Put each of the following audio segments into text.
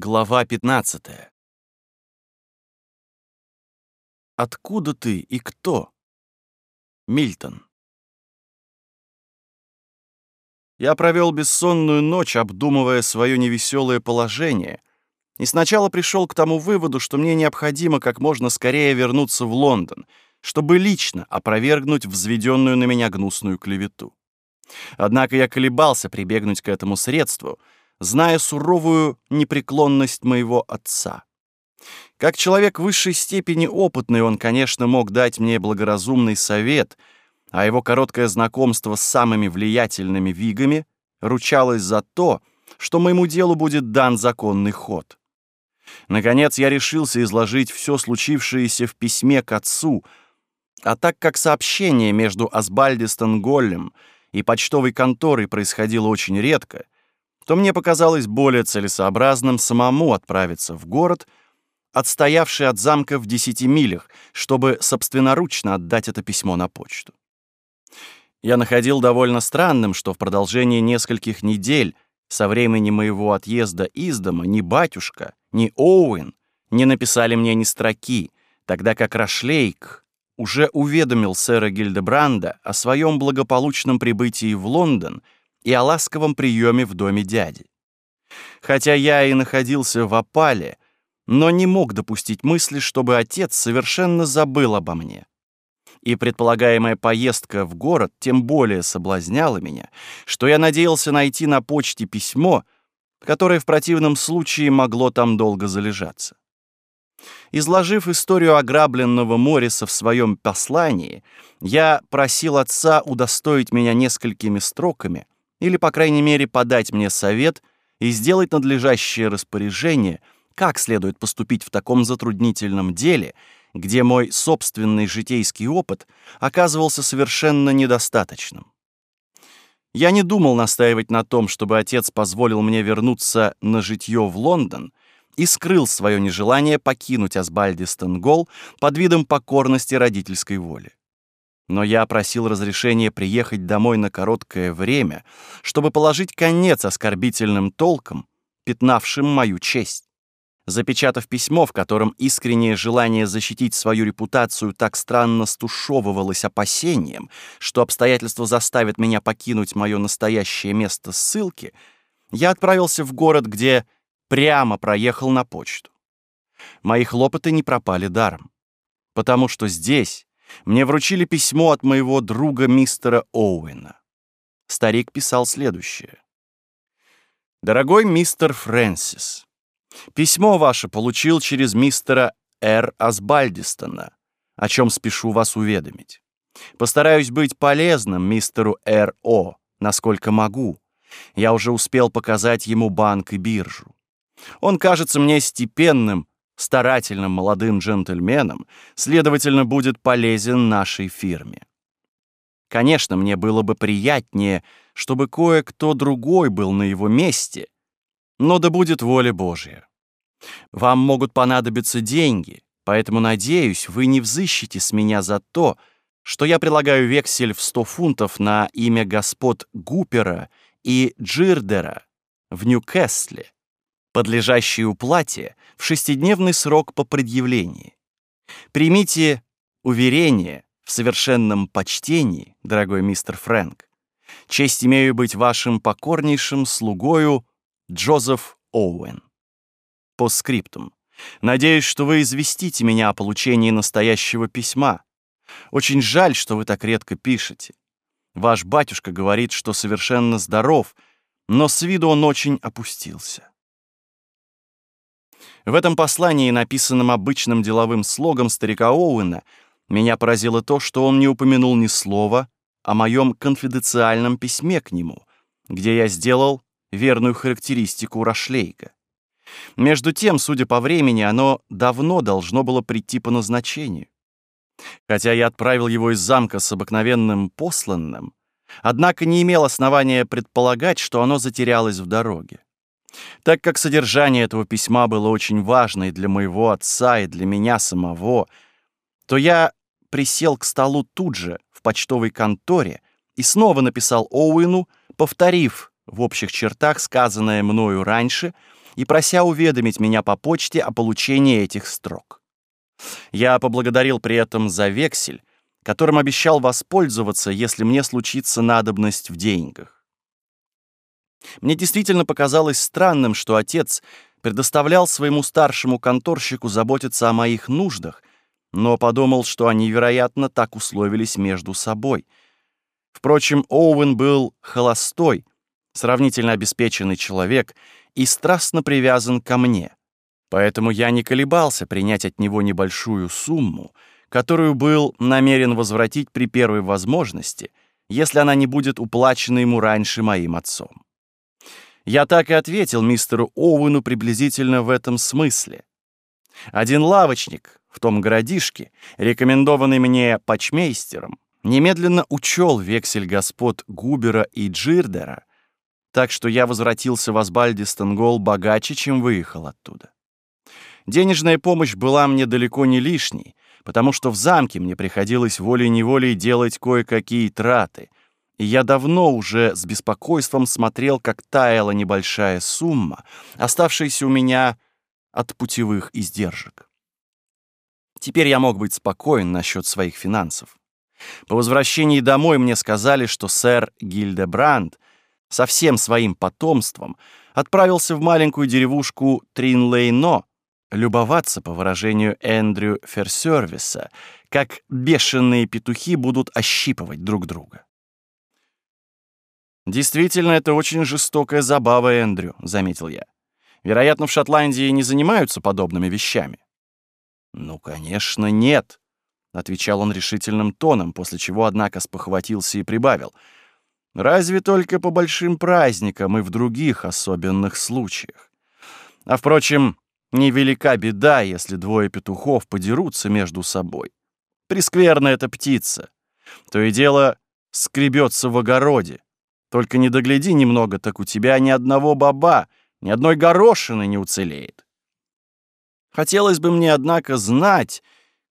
Глава 15. Откуда ты и кто? Мильтон. Я провел бессонную ночь, обдумывая свое невеселое положение, и сначала пришел к тому выводу, что мне необходимо как можно скорее вернуться в Лондон, чтобы лично опровергнуть взведенную на меня гнусную клевету. Однако я колебался прибегнуть к этому средству — зная суровую непреклонность моего отца. Как человек высшей степени опытный, он, конечно, мог дать мне благоразумный совет, а его короткое знакомство с самыми влиятельными вигами ручалось за то, что моему делу будет дан законный ход. Наконец я решился изложить все случившееся в письме к отцу, а так как сообщение между Асбальдистон Голлем и почтовой конторой происходило очень редко — то мне показалось более целесообразным самому отправиться в город, отстоявший от замка в десяти милях, чтобы собственноручно отдать это письмо на почту. Я находил довольно странным, что в продолжении нескольких недель со времени моего отъезда из дома ни батюшка, ни Оуэн не написали мне ни строки, тогда как Рашлейк уже уведомил сэра Гильдебранда о своем благополучном прибытии в Лондон — и о ласковом приеме в доме дяди. Хотя я и находился в опале, но не мог допустить мысли, чтобы отец совершенно забыл обо мне. И предполагаемая поездка в город тем более соблазняла меня, что я надеялся найти на почте письмо, которое в противном случае могло там долго залежаться. Изложив историю ограбленного Морриса в своем послании, я просил отца удостоить меня несколькими строками — или, по крайней мере, подать мне совет и сделать надлежащее распоряжение, как следует поступить в таком затруднительном деле, где мой собственный житейский опыт оказывался совершенно недостаточным. Я не думал настаивать на том, чтобы отец позволил мне вернуться на житье в Лондон и скрыл свое нежелание покинуть Асбальдистон-Гол под видом покорности родительской воли. Но я просил разрешения приехать домой на короткое время, чтобы положить конец оскорбительным толкам, пятнавшим мою честь. Запечатав письмо, в котором искреннее желание защитить свою репутацию так странно стушевывалось опасением, что обстоятельства заставят меня покинуть мое настоящее место ссылки, я отправился в город, где прямо проехал на почту. Мои хлопоты не пропали даром, потому что здесь, мне вручили письмо от моего друга мистера Оуэна. Старик писал следующее. «Дорогой мистер Фрэнсис, письмо ваше получил через мистера Р. Асбальдистона, о чем спешу вас уведомить. Постараюсь быть полезным мистеру Р. О., насколько могу. Я уже успел показать ему банк и биржу. Он кажется мне степенным старательным молодым джентльменом, следовательно, будет полезен нашей фирме. Конечно, мне было бы приятнее, чтобы кое-кто другой был на его месте, но да будет воля Божья. Вам могут понадобиться деньги, поэтому, надеюсь, вы не взыщете с меня за то, что я прилагаю вексель в 100 фунтов на имя господ Гупера и Джирдера в Ньюкасле, подлежащие уплате в шестидневный срок по предъявлении. Примите уверение в совершенном почтении, дорогой мистер Фрэнк. Честь имею быть вашим покорнейшим слугою Джозеф Оуэн. По скриптум. Надеюсь, что вы известите меня о получении настоящего письма. Очень жаль, что вы так редко пишете. Ваш батюшка говорит, что совершенно здоров, но с виду он очень опустился. В этом послании, написанном обычным деловым слогом старика Оуэна, меня поразило то, что он не упомянул ни слова о моем конфиденциальном письме к нему, где я сделал верную характеристику Рашлейка. Между тем, судя по времени, оно давно должно было прийти по назначению. Хотя я отправил его из замка с обыкновенным посланным, однако не имел основания предполагать, что оно затерялось в дороге. Так как содержание этого письма было очень важно и для моего отца, и для меня самого, то я присел к столу тут же, в почтовой конторе, и снова написал Оуэну, повторив в общих чертах сказанное мною раньше и прося уведомить меня по почте о получении этих строк. Я поблагодарил при этом за вексель, которым обещал воспользоваться, если мне случится надобность в деньгах. Мне действительно показалось странным, что отец предоставлял своему старшему конторщику заботиться о моих нуждах, но подумал, что они, вероятно, так условились между собой. Впрочем, Оуэн был холостой, сравнительно обеспеченный человек и страстно привязан ко мне. Поэтому я не колебался принять от него небольшую сумму, которую был намерен возвратить при первой возможности, если она не будет уплачена ему раньше моим отцом. Я так и ответил мистеру Оуэну приблизительно в этом смысле. Один лавочник в том городишке, рекомендованный мне почмейстером, немедленно учел вексель господ Губера и Джирдера, так что я возвратился в Асбальдистенгол богаче, чем выехал оттуда. Денежная помощь была мне далеко не лишней, потому что в замке мне приходилось волей-неволей делать кое-какие траты, и я давно уже с беспокойством смотрел, как таяла небольшая сумма, оставшаяся у меня от путевых издержек. Теперь я мог быть спокоен насчет своих финансов. По возвращении домой мне сказали, что сэр Гильдебранд со всем своим потомством отправился в маленькую деревушку Тринлейно любоваться, по выражению Эндрю Ферсервиса, как бешеные петухи будут ощипывать друг друга. «Действительно, это очень жестокая забава, Эндрю», — заметил я. «Вероятно, в Шотландии не занимаются подобными вещами». «Ну, конечно, нет», — отвечал он решительным тоном, после чего, однако, спохватился и прибавил. «Разве только по большим праздникам и в других особенных случаях. А, впрочем, невелика беда, если двое петухов подерутся между собой. Прескверна эта птица. То и дело скребется в огороде, только не догляди немного, так у тебя ни одного баба, ни одной горошины не уцелеет. Хотелось бы мне, однако, знать,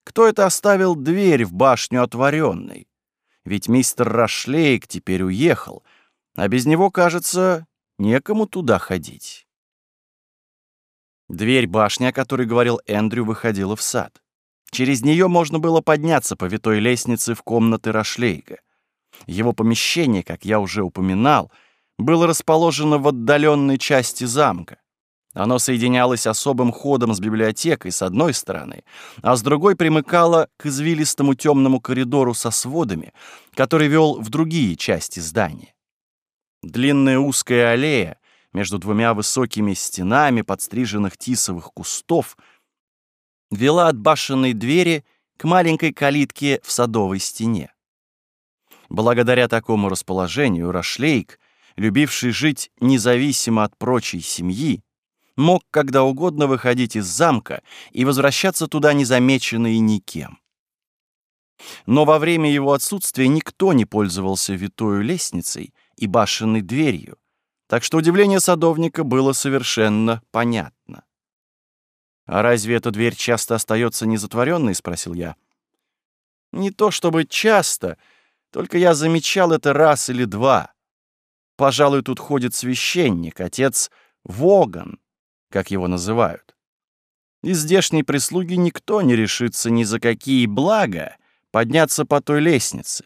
кто это оставил дверь в башню отворенной. Ведь мистер Рашлейк теперь уехал, а без него, кажется, некому туда ходить. Дверь башни, о которой говорил Эндрю, выходила в сад. Через нее можно было подняться по витой лестнице в комнаты Рашлейга. Его помещение, как я уже упоминал, было расположено в отдаленной части замка. Оно соединялось особым ходом с библиотекой с одной стороны, а с другой примыкало к извилистому темному коридору со сводами, который вел в другие части здания. Длинная узкая аллея между двумя высокими стенами подстриженных тисовых кустов вела от башенной двери к маленькой калитке в садовой стене. Благодаря такому расположению Рашлейк, любивший жить независимо от прочей семьи, мог когда угодно выходить из замка и возвращаться туда незамеченный никем. Но во время его отсутствия никто не пользовался витою лестницей и башенной дверью, так что удивление садовника было совершенно понятно. «А разве эта дверь часто остается незатворенной?» — спросил я. «Не то чтобы часто», только я замечал это раз или два. Пожалуй, тут ходит священник, отец Воган, как его называют. Из здешней прислуги никто не решится ни за какие блага подняться по той лестнице.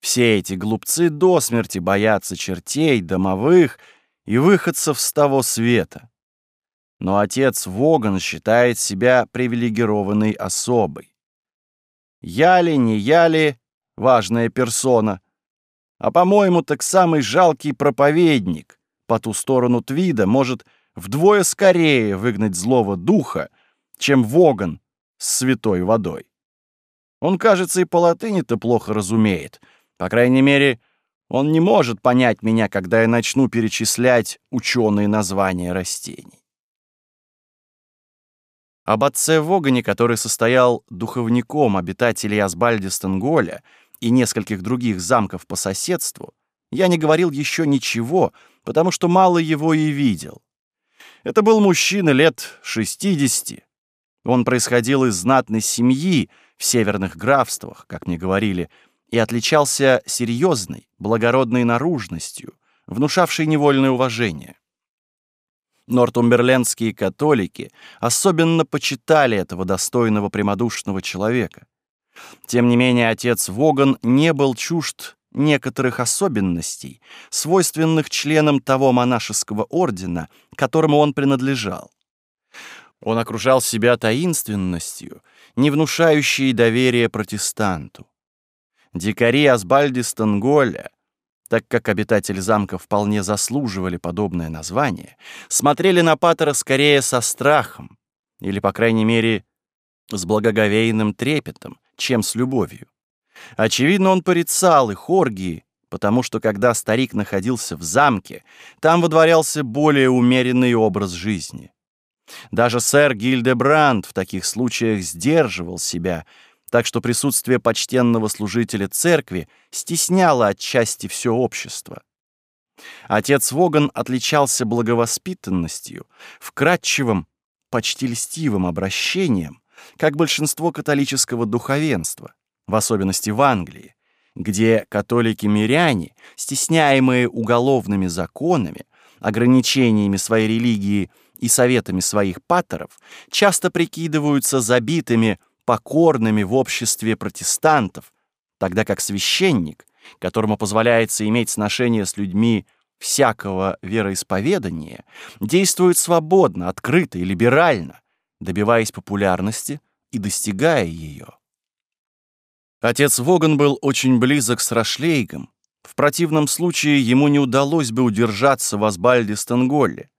Все эти глупцы до смерти боятся чертей, домовых и выходцев с того света. Но отец Воган считает себя привилегированной особой. Я ли, не я ли, важная персона, а, по-моему, так самый жалкий проповедник по ту сторону Твида может вдвое скорее выгнать злого духа, чем Воган с святой водой. Он, кажется, и по латыни-то плохо разумеет. По крайней мере, он не может понять меня, когда я начну перечислять ученые названия растений. Об отце Вогане, который состоял духовником обитателей Асбальдистенголя, и нескольких других замков по соседству, я не говорил еще ничего, потому что мало его и видел. Это был мужчина лет 60. Он происходил из знатной семьи в северных графствах, как мне говорили, и отличался серьезной, благородной наружностью, внушавшей невольное уважение. Нортумберлендские католики особенно почитали этого достойного прямодушного человека. Тем не менее, отец Воган не был чужд некоторых особенностей, свойственных членам того монашеского ордена, которому он принадлежал. Он окружал себя таинственностью, не внушающей доверия протестанту. Дикари Асбальди так как обитатели замка вполне заслуживали подобное название, смотрели на Паттера скорее со страхом, или, по крайней мере, с благоговейным трепетом, чем с любовью. Очевидно, он порицал их оргии, потому что когда старик находился в замке, там водворялся более умеренный образ жизни. Даже сэр Гильдебранд в таких случаях сдерживал себя, так что присутствие почтенного служителя церкви стесняло отчасти все общество. Отец Воган отличался благовоспитанностью, вкрадчивым, почти льстивым обращением, как большинство католического духовенства, в особенности в Англии, где католики-миряне, стесняемые уголовными законами, ограничениями своей религии и советами своих патеров, часто прикидываются забитыми, покорными в обществе протестантов, тогда как священник, которому позволяется иметь сношение с людьми всякого вероисповедания, действует свободно, открыто и либерально, добиваясь популярности и достигая ее. Отец Воган был очень близок с Рашлейгом. В противном случае ему не удалось бы удержаться в Асбальде Стенголле.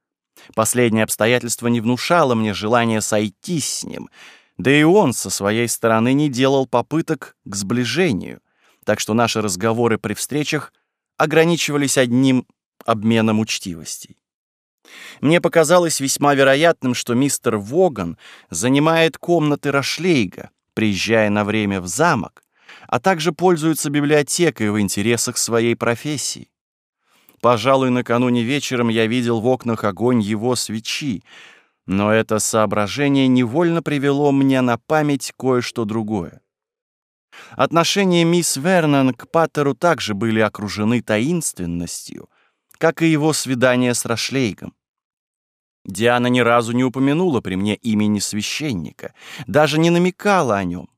Последнее обстоятельство не внушало мне желания сойтись с ним, да и он со своей стороны не делал попыток к сближению, так что наши разговоры при встречах ограничивались одним обменом учтивостей. Мне показалось весьма вероятным, что мистер Воган занимает комнаты Рашлейга, приезжая на время в замок, а также пользуется библиотекой в интересах своей профессии. Пожалуй, накануне вечером я видел в окнах огонь его свечи, но это соображение невольно привело мне на память кое-что другое. Отношения мисс Вернон к Паттеру также были окружены таинственностью, как и его свидание с Рашлейгом. Диана ни разу не упомянула при мне имени священника, даже не намекала о нем.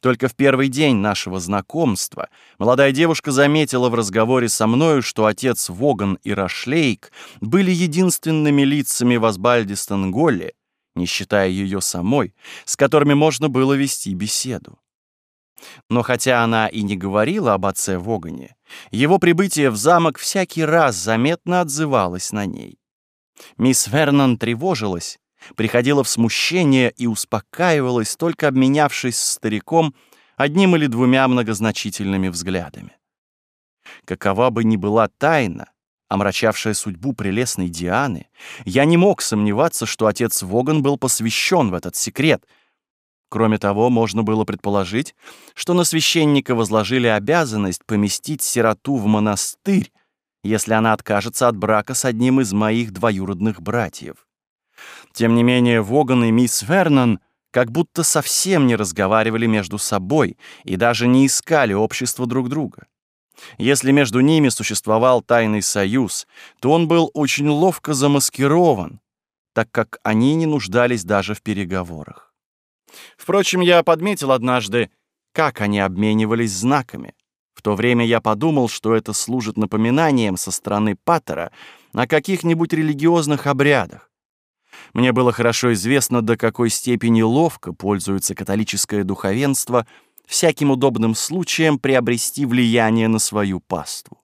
Только в первый день нашего знакомства молодая девушка заметила в разговоре со мною, что отец Воган и Рашлейк были единственными лицами в Асбальдистонголе, не считая ее самой, с которыми можно было вести беседу. Но хотя она и не говорила об отце Вогане, его прибытие в замок всякий раз заметно отзывалось на ней. Мисс Вернон тревожилась, приходила в смущение и успокаивалась, только обменявшись с стариком одним или двумя многозначительными взглядами. Какова бы ни была тайна, омрачавшая судьбу прелестной Дианы, я не мог сомневаться, что отец Воган был посвящен в этот секрет. Кроме того, можно было предположить, что на священника возложили обязанность поместить сироту в монастырь, если она откажется от брака с одним из моих двоюродных братьев. Тем не менее, Воган и мисс Вернон как будто совсем не разговаривали между собой и даже не искали общества друг друга. Если между ними существовал тайный союз, то он был очень ловко замаскирован, так как они не нуждались даже в переговорах. Впрочем, я подметил однажды, как они обменивались знаками. В то время я подумал, что это служит напоминанием со стороны Паттера о каких-нибудь религиозных обрядах. Мне было хорошо известно, до какой степени ловко пользуется католическое духовенство всяким удобным случаем приобрести влияние на свою паству.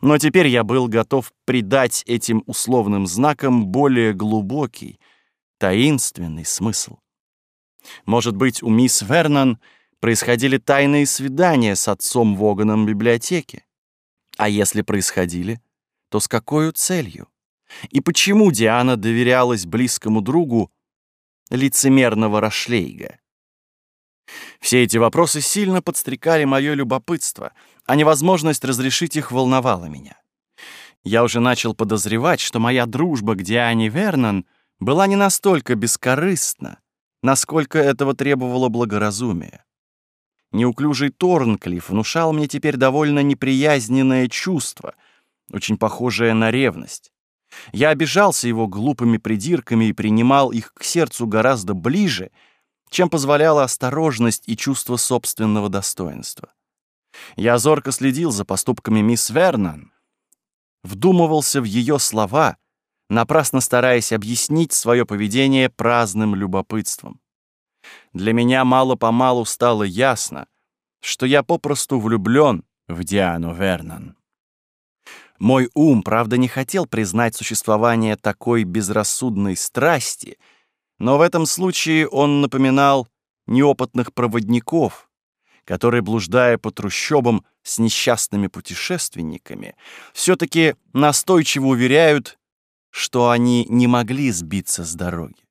Но теперь я был готов придать этим условным знакам более глубокий, таинственный смысл. Может быть, у мисс Вернон происходили тайные свидания с отцом Воганом в библиотеке? А если происходили, то с какой целью? И почему Диана доверялась близкому другу лицемерного Рашлейга? Все эти вопросы сильно подстрекали мое любопытство, а невозможность разрешить их волновала меня. Я уже начал подозревать, что моя дружба к Диане Вернон была не настолько бескорыстна, насколько этого требовало благоразумие. Неуклюжий Торнклифф внушал мне теперь довольно неприязненное чувство, очень похожее на ревность. Я обижался его глупыми придирками и принимал их к сердцу гораздо ближе, чем позволяла осторожность и чувство собственного достоинства. Я зорко следил за поступками мисс Вернан, вдумывался в ее слова, напрасно стараясь объяснить свое поведение праздным любопытством. Для меня мало-помалу стало ясно, что я попросту влюблён в Диану Вернон. Мой ум, правда, не хотел признать существование такой безрассудной страсти, но в этом случае он напоминал неопытных проводников, которые, блуждая по трущобам с несчастными путешественниками, всё-таки настойчиво уверяют, что они не могли сбиться с дороги.